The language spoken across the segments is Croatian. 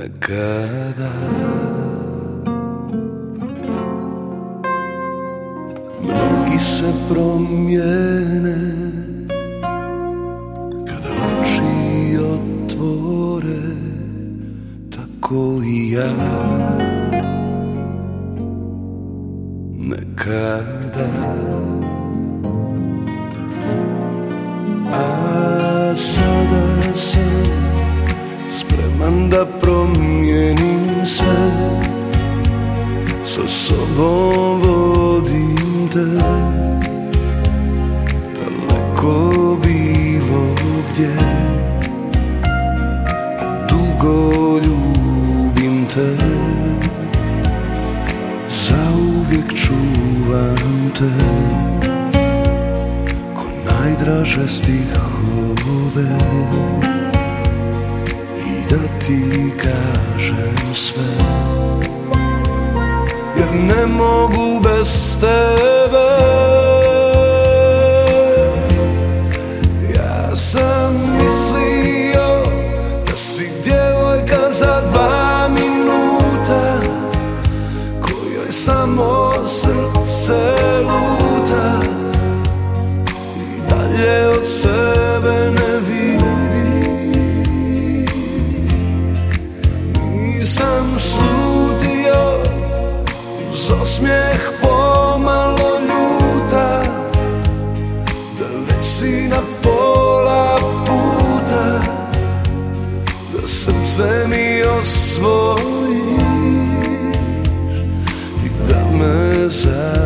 nekada. Mnogi se promijene Kada oči otvore Tako i ja. Nekada. A sada sam spreman da promijenim sve. Sa sobom vodim te. Daleko bilo gdje. Dugo ljubim te. Zauvijek čuvam te. Ko najdraže stihove da ti kažem sve. Jer ne mogu bez tebe. Ja sam mislio da si djevojka za dva minuta Kojoj samo osmijeh pomalo ljuta Da već si na pola puta Da srce mi osvojiš I da me zavoli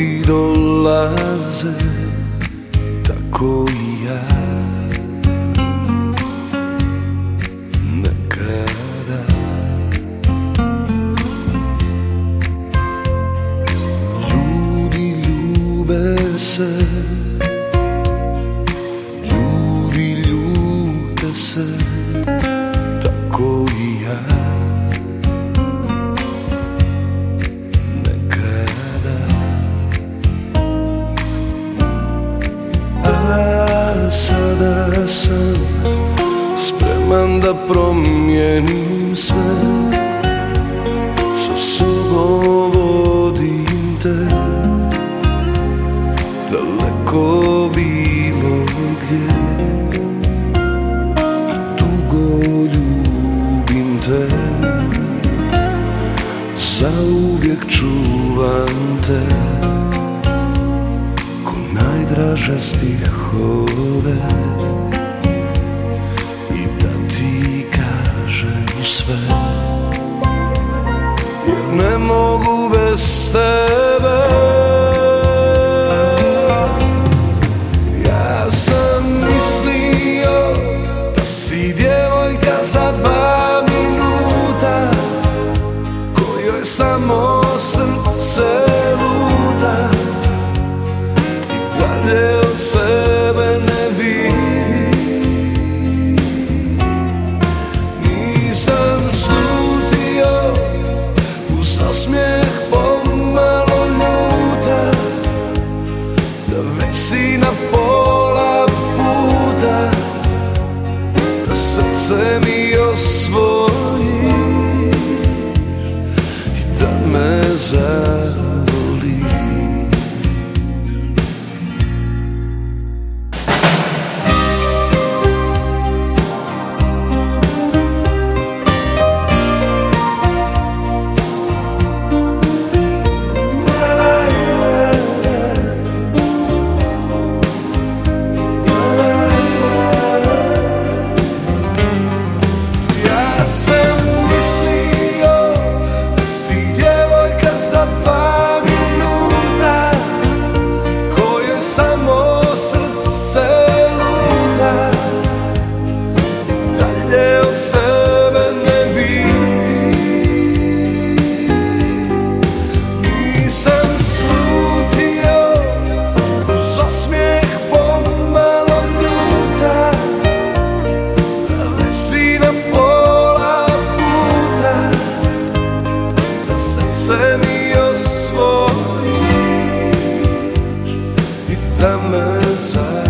Brodovi dolaze Tako i ja Nekada Ljudi ljube se Ljudi ljute se Tako i ja sada sam Spreman da promijenim sve. Sa sobom vodim te. Daleko bilo gdje. Dugo ljubim te. Zauvijek čuvam te. Ko najdraže stihove I se mi osvoji i da me summer sun.